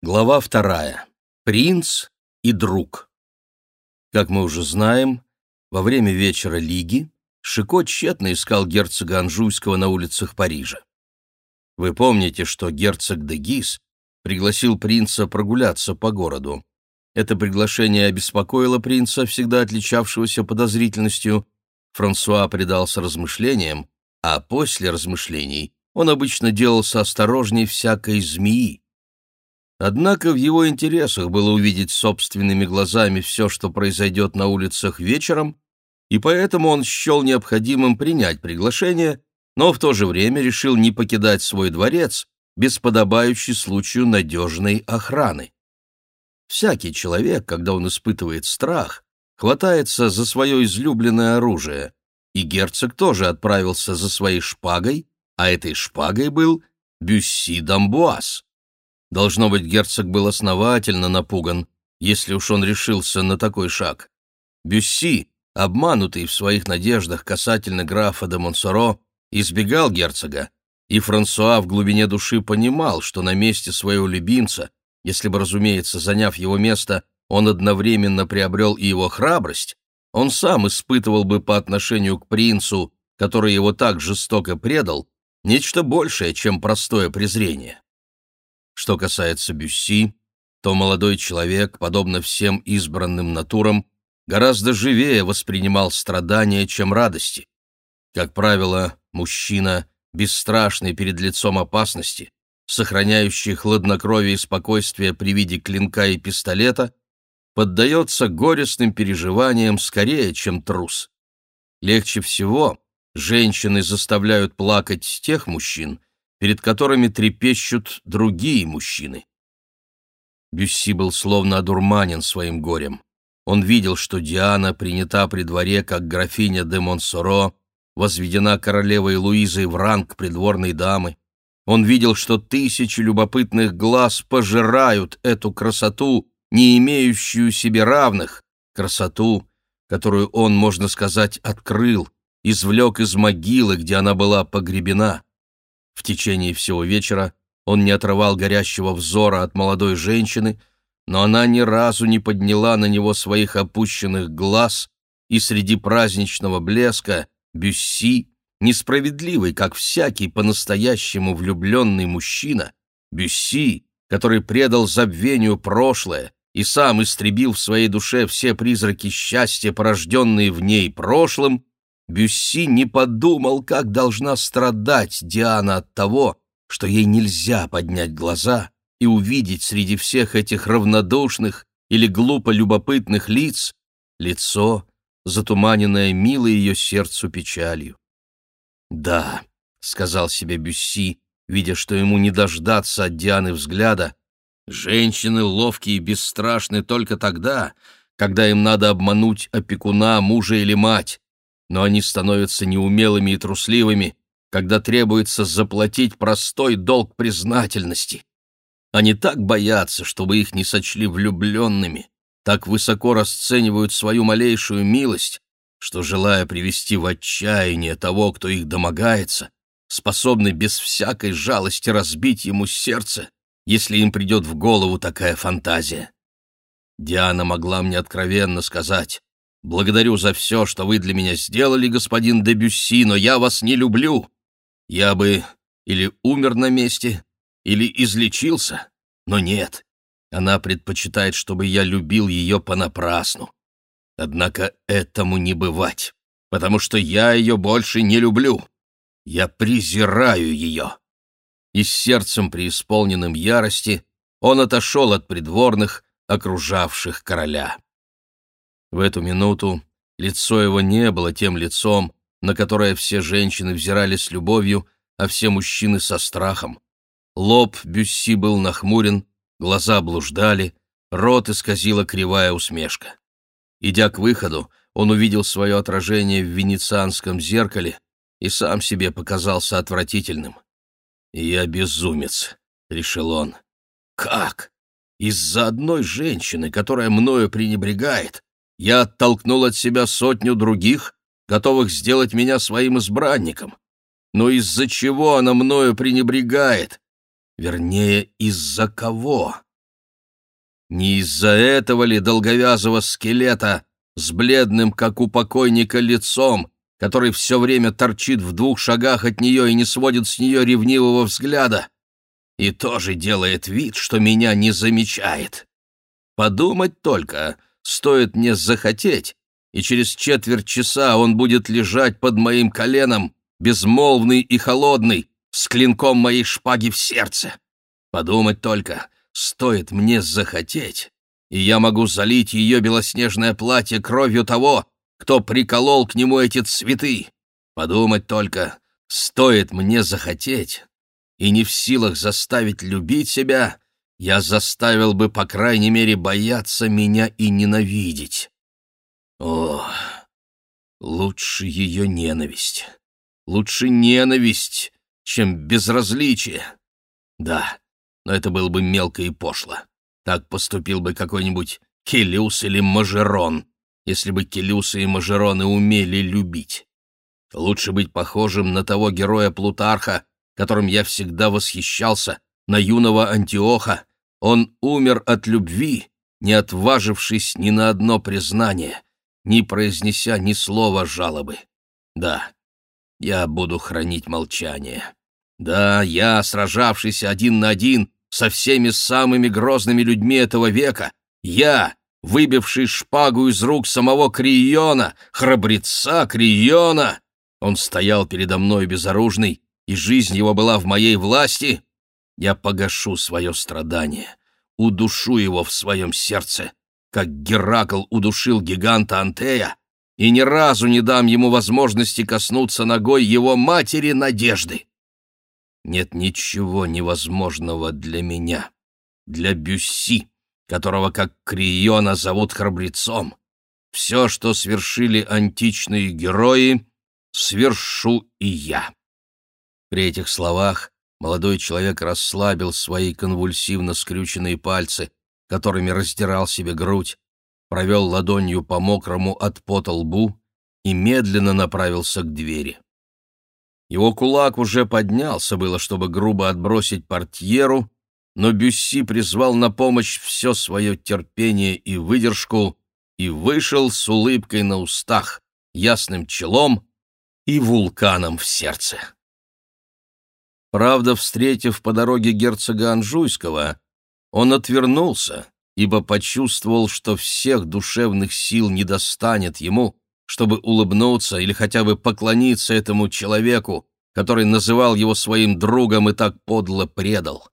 Глава вторая. Принц и друг. Как мы уже знаем, во время вечера Лиги Шико тщетно искал герцога Анжуйского на улицах Парижа. Вы помните, что герцог де Гис пригласил принца прогуляться по городу. Это приглашение обеспокоило принца, всегда отличавшегося подозрительностью. Франсуа предался размышлениям, а после размышлений он обычно делался осторожней всякой змеи. Однако в его интересах было увидеть собственными глазами все, что произойдет на улицах вечером, и поэтому он счел необходимым принять приглашение, но в то же время решил не покидать свой дворец без подобающей случаю надежной охраны. Всякий человек, когда он испытывает страх, хватается за свое излюбленное оружие, и герцог тоже отправился за своей шпагой, а этой шпагой был Бюсси Дамбуаз. Должно быть, герцог был основательно напуган, если уж он решился на такой шаг. Бюсси, обманутый в своих надеждах касательно графа де Монсоро, избегал герцога, и Франсуа в глубине души понимал, что на месте своего любимца, если бы, разумеется, заняв его место, он одновременно приобрел и его храбрость, он сам испытывал бы по отношению к принцу, который его так жестоко предал, нечто большее, чем простое презрение. Что касается Бюсси, то молодой человек, подобно всем избранным натурам, гораздо живее воспринимал страдания, чем радости. Как правило, мужчина, бесстрашный перед лицом опасности, сохраняющий хладнокровие и спокойствие при виде клинка и пистолета, поддается горестным переживаниям скорее, чем трус. Легче всего женщины заставляют плакать тех мужчин, перед которыми трепещут другие мужчины. Бюсси был словно одурманен своим горем. Он видел, что Диана принята при дворе как графиня де Монсоро, возведена королевой Луизой в ранг придворной дамы. Он видел, что тысячи любопытных глаз пожирают эту красоту, не имеющую себе равных, красоту, которую он, можно сказать, открыл, извлек из могилы, где она была погребена. В течение всего вечера он не отрывал горящего взора от молодой женщины, но она ни разу не подняла на него своих опущенных глаз, и среди праздничного блеска Бюсси, несправедливый, как всякий по-настоящему влюбленный мужчина, Бюсси, который предал забвению прошлое и сам истребил в своей душе все призраки счастья, порожденные в ней прошлым, Бюсси не подумал, как должна страдать Диана от того, что ей нельзя поднять глаза и увидеть среди всех этих равнодушных или глупо любопытных лиц лицо, затуманенное милой ее сердцу печалью. «Да», — сказал себе Бюсси, видя, что ему не дождаться от Дианы взгляда, «женщины ловкие и бесстрашны только тогда, когда им надо обмануть опекуна, мужа или мать, но они становятся неумелыми и трусливыми, когда требуется заплатить простой долг признательности. Они так боятся, чтобы их не сочли влюбленными, так высоко расценивают свою малейшую милость, что, желая привести в отчаяние того, кто их домогается, способны без всякой жалости разбить ему сердце, если им придет в голову такая фантазия. Диана могла мне откровенно сказать, Благодарю за все, что вы для меня сделали, господин Дебюсси, но я вас не люблю. Я бы или умер на месте, или излечился, но нет. Она предпочитает, чтобы я любил ее понапрасну. Однако этому не бывать, потому что я ее больше не люблю. Я презираю ее. И с сердцем преисполненным ярости он отошел от придворных, окружавших короля. В эту минуту лицо его не было тем лицом, на которое все женщины взирали с любовью, а все мужчины со страхом. Лоб Бюсси был нахмурен, глаза блуждали, рот исказила кривая усмешка. Идя к выходу, он увидел свое отражение в венецианском зеркале и сам себе показался отвратительным. «Я безумец», — решил он. «Как? Из-за одной женщины, которая мною пренебрегает, я оттолкнул от себя сотню других, готовых сделать меня своим избранником. Но из-за чего она мною пренебрегает? Вернее, из-за кого? Не из-за этого ли долговязого скелета с бледным, как у покойника, лицом, который все время торчит в двух шагах от нее и не сводит с нее ревнивого взгляда, и тоже делает вид, что меня не замечает. Подумать только, стоит мне захотеть, и через четверть часа он будет лежать под моим коленом, безмолвный и холодный, с клинком моей шпаги в сердце. Подумать только, стоит мне захотеть, и я могу залить ее белоснежное платье кровью того, кто приколол к нему эти цветы. Подумать только, стоит мне захотеть, и не в силах заставить любить себя, я заставил бы, по крайней мере, бояться меня и ненавидеть. О, лучше ее ненависть. Лучше ненависть, чем безразличие. Да, но это было бы мелко и пошло. Так поступил бы какой-нибудь Келюс или Мажерон, если бы Келюсы и Мажероны умели любить. Лучше быть похожим на того героя Плутарха, которым я всегда восхищался, на юного Антиоха. Он умер от любви, не отважившись ни на одно признание, не произнеся ни слова жалобы. Да, я буду хранить молчание. Да, я, сражавшийся один на один со всеми самыми грозными людьми этого века, я, выбивший шпагу из рук самого Криона, храбреца Криона, он стоял передо мной безоружный, и жизнь его была в моей власти, я погашу свое страдание, удушу его в своем сердце, как Геракл удушил гиганта Антея, и ни разу не дам ему возможности коснуться ногой его матери Надежды. Нет ничего невозможного для меня, для Бюсси, которого, как Криона, зовут храбрецом. Все, что свершили античные герои, свершу и я. При этих словах молодой человек расслабил свои конвульсивно скрюченные пальцы, которыми раздирал себе грудь, провел ладонью по мокрому от пота лбу и медленно направился к двери. Его кулак уже поднялся было, чтобы грубо отбросить портьеру, но Бюсси призвал на помощь все свое терпение и выдержку и вышел с улыбкой на устах, ясным челом и вулканом в сердце. Правда, встретив по дороге герцога Анжуйского, он отвернулся, ибо почувствовал, что всех душевных сил не достанет ему, чтобы улыбнуться или хотя бы поклониться этому человеку, который называл его своим другом и так подло предал.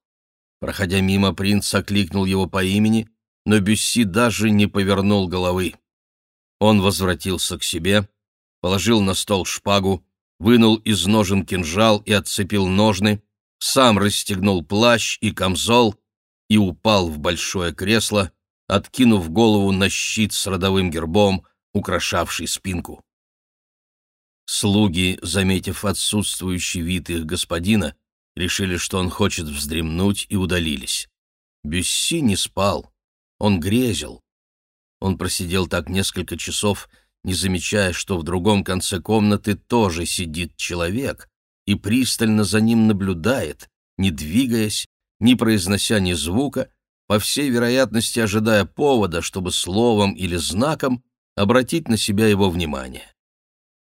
Проходя мимо, принц окликнул его по имени, но Бюсси даже не повернул головы. Он возвратился к себе, положил на стол шпагу, вынул из ножен кинжал и отцепил ножны, сам расстегнул плащ и камзол и упал в большое кресло, откинув голову на щит с родовым гербом, украшавший спинку. Слуги, заметив отсутствующий вид их господина, решили, что он хочет вздремнуть, и удалились. Бюсси не спал, он грезил. Он просидел так несколько часов, не замечая, что в другом конце комнаты тоже сидит человек и пристально за ним наблюдает, не двигаясь, не произнося ни звука, по всей вероятности ожидая повода, чтобы словом или знаком обратить на себя его внимание.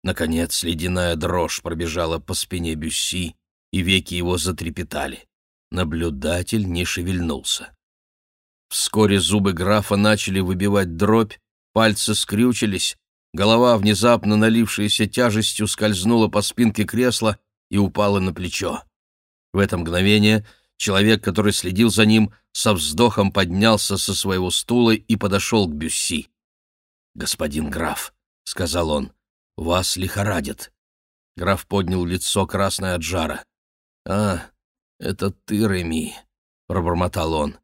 Наконец ледяная дрожь пробежала по спине Бюсси, и веки его затрепетали. Наблюдатель не шевельнулся. Вскоре зубы графа начали выбивать дробь, пальцы скрючились, голова, внезапно налившаяся тяжестью, скользнула по спинке кресла и упала на плечо. В это мгновение человек, который следил за ним, со вздохом поднялся со своего стула и подошел к Бюсси. «Господин граф», — сказал он, — «вас лихорадит». Граф поднял лицо, красное от жара. «А, это ты, Реми», — пробормотал он.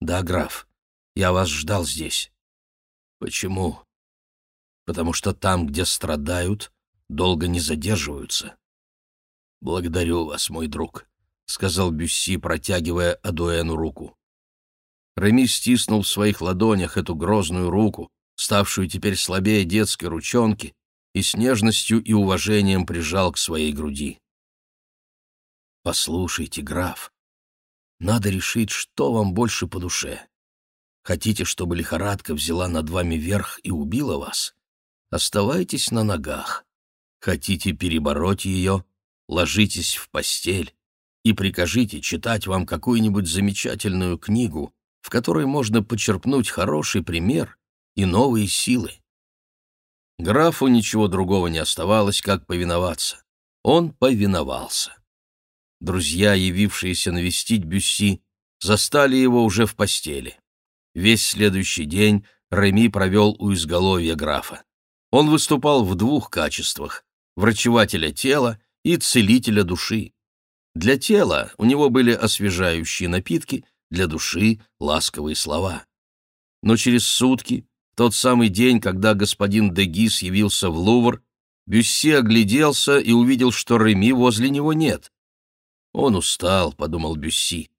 «Да, граф, я вас ждал здесь». «Почему?» «Потому что там, где страдают, долго не задерживаются». «Благодарю вас, мой друг», — сказал Бюсси, протягивая Адуэну руку. Реми стиснул в своих ладонях эту грозную руку, ставшую теперь слабее детской ручонки, и с нежностью и уважением прижал к своей груди. «Послушайте, граф, надо решить, что вам больше по душе. Хотите, чтобы лихорадка взяла над вами верх и убила вас? Оставайтесь на ногах. Хотите перебороть ее? Ложитесь в постель и прикажите читать вам какую-нибудь замечательную книгу, в которой можно почерпнуть хороший пример и новые силы. Графу ничего другого не оставалось, как повиноваться. Он повиновался. Друзья, явившиеся навестить Бюсси, застали его уже в постели. Весь следующий день Реми провел у изголовья графа. Он выступал в двух качествах — врачевателя тела и целителя души. Для тела у него были освежающие напитки, для души — ласковые слова. Но через сутки, тот самый день, когда господин Дегис явился в Лувр, Бюсси огляделся и увидел, что Реми возле него нет. «Он устал», — подумал Бюсси.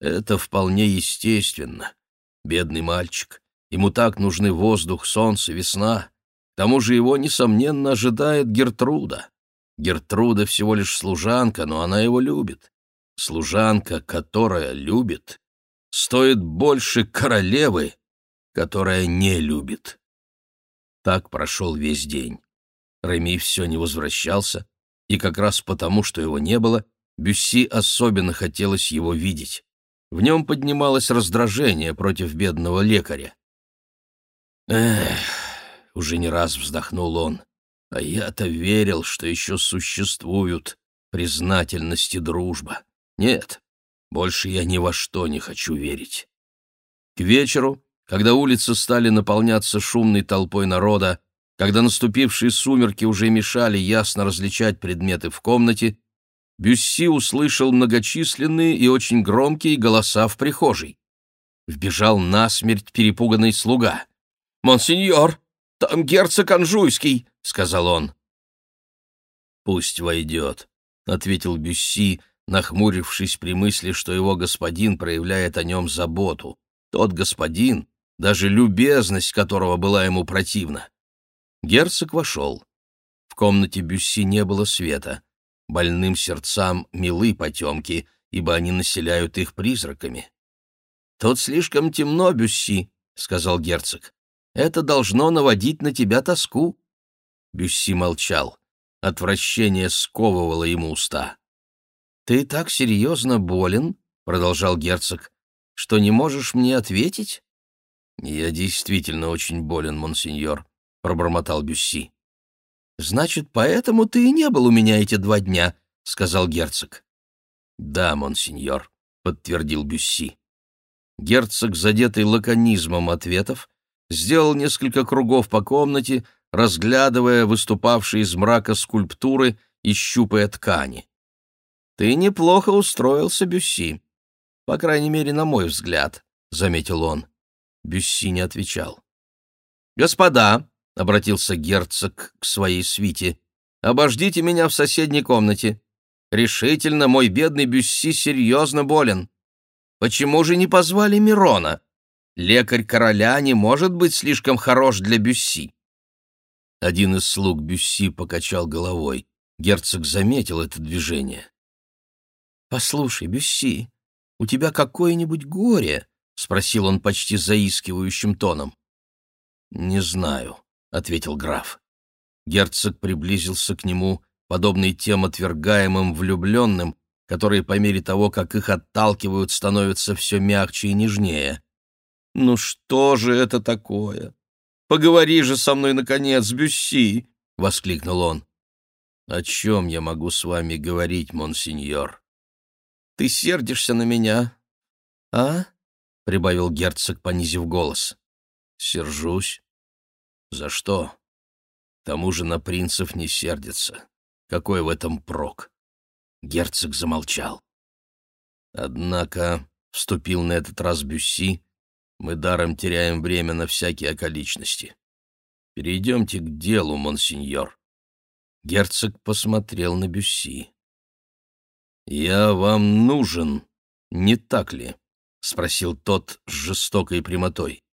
«Это вполне естественно. Бедный мальчик. Ему так нужны воздух, солнце, весна. Тому же его, несомненно, ожидает Гертруда. Гертруда всего лишь служанка, но она его любит. Служанка, которая любит, стоит больше королевы, которая не любит. Так прошел весь день. Реми все не возвращался, и как раз потому, что его не было, Бюсси особенно хотелось его видеть. В нем поднималось раздражение против бедного лекаря. «Эх!» — уже не раз вздохнул он. «А я-то верил, что еще существуют признательность и дружба. Нет, больше я ни во что не хочу верить». К вечеру когда улицы стали наполняться шумной толпой народа, когда наступившие сумерки уже мешали ясно различать предметы в комнате, Бюсси услышал многочисленные и очень громкие голоса в прихожей. Вбежал насмерть перепуганный слуга. «Монсеньор, там герцог Анжуйский!» — сказал он. «Пусть войдет», — ответил Бюсси, нахмурившись при мысли, что его господин проявляет о нем заботу. Тот господин, даже любезность которого была ему противна. Герцог вошел. В комнате Бюсси не было света. Больным сердцам милы потемки, ибо они населяют их призраками. «Тут слишком темно, Бюсси», — сказал герцог. «Это должно наводить на тебя тоску». Бюсси молчал. Отвращение сковывало ему уста. «Ты так серьезно болен», — продолжал герцог, — «что не можешь мне ответить?» «Я действительно очень болен, монсеньор», — пробормотал Бюсси. «Значит, поэтому ты и не был у меня эти два дня», — сказал герцог. «Да, монсеньор», — подтвердил Бюсси. Герцог, задетый лаконизмом ответов, сделал несколько кругов по комнате, разглядывая выступавшие из мрака скульптуры и щупая ткани. «Ты неплохо устроился, Бюсси. По крайней мере, на мой взгляд», — заметил он. Бюсси не отвечал. «Господа!» — обратился герцог к своей свите. «Обождите меня в соседней комнате. Решительно, мой бедный Бюсси серьезно болен. Почему же не позвали Мирона? Лекарь короля не может быть слишком хорош для Бюсси». Один из слуг Бюсси покачал головой. Герцог заметил это движение. «Послушай, Бюсси, у тебя какое-нибудь горе?» — спросил он почти заискивающим тоном. «Не знаю», — ответил граф. Герцог приблизился к нему, подобный тем отвергаемым влюбленным, которые по мере того, как их отталкивают, становятся все мягче и нежнее. «Ну что же это такое? Поговори же со мной, наконец, Бюсси!» — воскликнул он. «О чем я могу с вами говорить, монсеньор?» «Ты сердишься на меня, а?» — прибавил герцог, понизив голос. «Сержусь. За что? К тому же на принцев не сердится. Какой в этом прок?» Герцог замолчал. Однако, — вступил на этот раз Бюсси, — мы даром теряем время на всякие околичности. Перейдемте к делу, монсеньор. Герцог посмотрел на Бюсси. «Я вам нужен, не так ли?» — спросил тот с жестокой прямотой.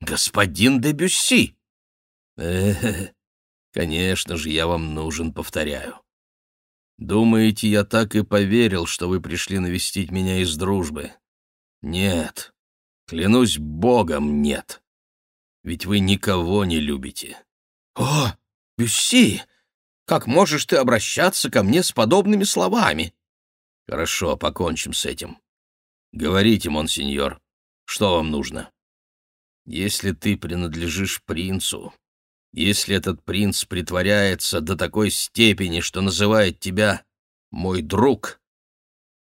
«Господин де Бюсси!» «Э-э-э, конечно же, я вам нужен, повторяю. Думаете, я так и поверил, что вы пришли навестить меня из дружбы? Нет. Клянусь богом, нет. Ведь вы никого не любите. О, Бюсси, как можешь ты обращаться ко мне с подобными словами? Хорошо, покончим с этим. Говорите, монсеньор, что вам нужно? Если ты принадлежишь принцу, если этот принц притворяется до такой степени, что называет тебя «мой друг»,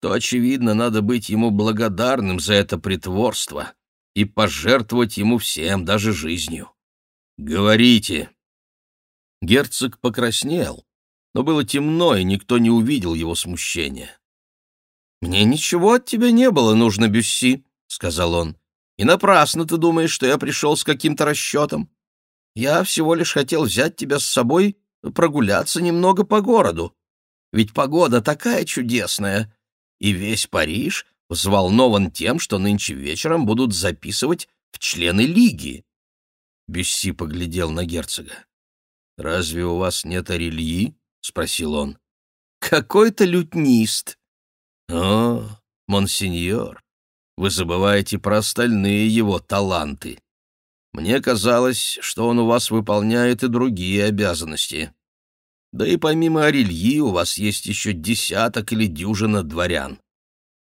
то, очевидно, надо быть ему благодарным за это притворство и пожертвовать ему всем, даже жизнью. Говорите. Герцог покраснел, но было темно, и никто не увидел его смущения. «Мне ничего от тебя не было нужно, Бюсси», — сказал он. «И напрасно ты думаешь, что я пришел с каким-то расчетом. Я всего лишь хотел взять тебя с собой прогуляться немного по городу. Ведь погода такая чудесная, и весь Париж взволнован тем, что нынче вечером будут записывать в члены лиги. Бюсси поглядел на герцога. «Разве у вас нет орельи?» — спросил он. «Какой-то лютнист». «О, монсеньор, вы забываете про остальные его таланты. Мне казалось, что он у вас выполняет и другие обязанности. Да и помимо Орельи у вас есть еще десяток или дюжина дворян.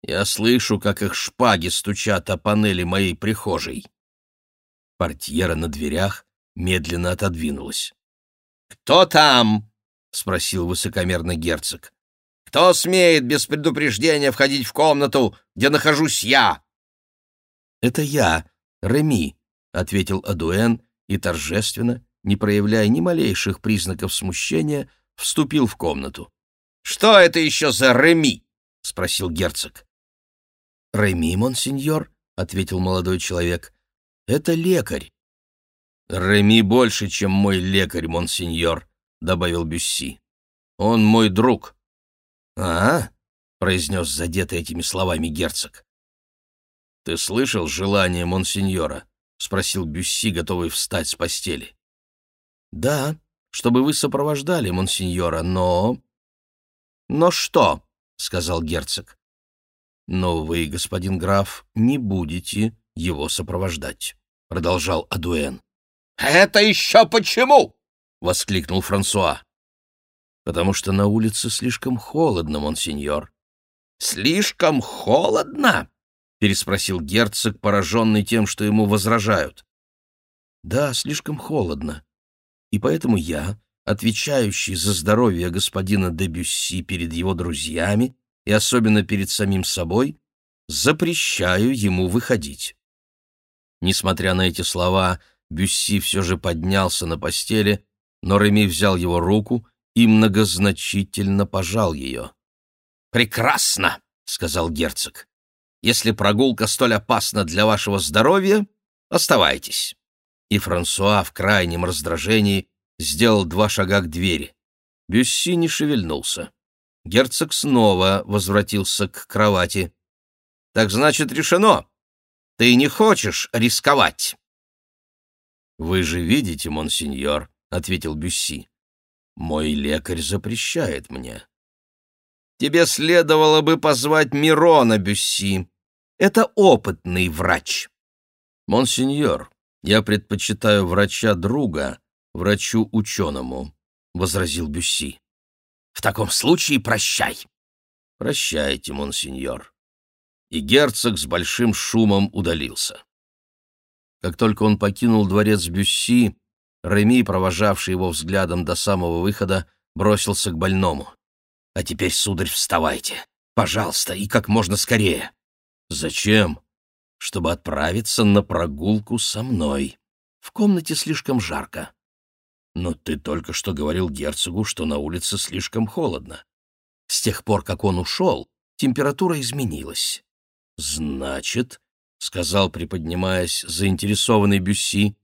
Я слышу, как их шпаги стучат о панели моей прихожей. Портьера на дверях медленно отодвинулась. «Кто там?» — спросил высокомерный герцог. «Кто смеет без предупреждения входить в комнату, где нахожусь я?» «Это я, Реми», — ответил Адуэн и торжественно, не проявляя ни малейших признаков смущения, вступил в комнату. «Что это еще за Реми?» — спросил герцог. «Реми, монсеньор», — ответил молодой человек, — «это лекарь». «Реми больше, чем мой лекарь, монсеньор», — добавил Бюсси. «Он мой друг». «А?» — произнес задетый этими словами герцог. «Ты слышал желание монсеньора?» — спросил Бюсси, готовый встать с постели. «Да, чтобы вы сопровождали монсеньора, но...» «Но что?» — сказал герцог. «Но вы, господин граф, не будете его сопровождать», — продолжал Адуэн. «Это еще почему?» — воскликнул Франсуа. «Потому что на улице слишком холодно, монсеньор». «Слишком холодно?» — переспросил герцог, пораженный тем, что ему возражают. «Да, слишком холодно. И поэтому я, отвечающий за здоровье господина де Бюсси перед его друзьями и особенно перед самим собой, запрещаю ему выходить». Несмотря на эти слова, Бюсси все же поднялся на постели, но Реми взял его руку и многозначительно пожал ее. «Прекрасно!» — сказал герцог. «Если прогулка столь опасна для вашего здоровья, оставайтесь». И Франсуа в крайнем раздражении сделал два шага к двери. Бюсси не шевельнулся. Герцог снова возвратился к кровати. «Так значит, решено. Ты не хочешь рисковать?» «Вы же видите, монсеньор», — ответил Бюсси. «Мой лекарь запрещает мне». «Тебе следовало бы позвать Мирона, Бюсси. Это опытный врач». «Монсеньор, я предпочитаю врача-друга врачу-ученому», — возразил Бюсси. «В таком случае прощай». «Прощайте, монсеньор». И герцог с большим шумом удалился. Как только он покинул дворец Бюсси, Реми, провожавший его взглядом до самого выхода, бросился к больному. «А теперь, сударь, вставайте. Пожалуйста, и как можно скорее». «Зачем?» «Чтобы отправиться на прогулку со мной. В комнате слишком жарко». «Но ты только что говорил герцогу, что на улице слишком холодно. С тех пор, как он ушел, температура изменилась». «Значит, — сказал, приподнимаясь, заинтересованный Бюсси.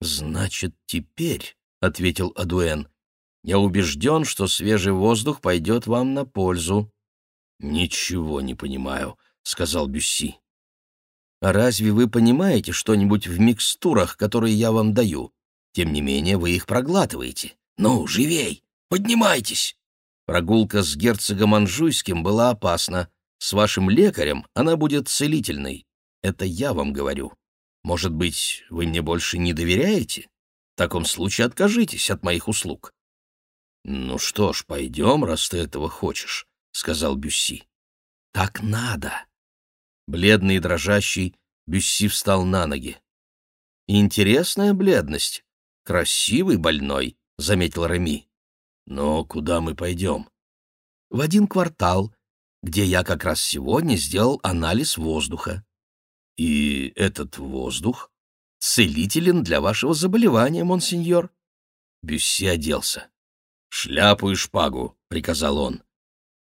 «Значит, теперь», — ответил Адуэн, — «я убежден, что свежий воздух пойдет вам на пользу». «Ничего не понимаю», — сказал Бюсси. «А разве вы понимаете что-нибудь в микстурах, которые я вам даю? Тем не менее, вы их проглатываете. Ну, живей, поднимайтесь!» Прогулка с герцогом Анжуйским была опасна. С вашим лекарем она будет целительной. Это я вам говорю. Может быть, вы мне больше не доверяете? В таком случае откажитесь от моих услуг». «Ну что ж, пойдем, раз ты этого хочешь», — сказал Бюсси. «Так надо». Бледный и дрожащий, Бюсси встал на ноги. «Интересная бледность. Красивый больной», — заметил Реми. «Но куда мы пойдем?» «В один квартал, где я как раз сегодня сделал анализ воздуха». «И этот воздух целителен для вашего заболевания, монсеньор?» Бюсси оделся. «Шляпу и шпагу», — приказал он.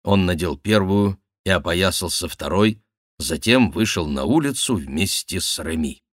Он надел первую и опоясался второй, затем вышел на улицу вместе с Реми.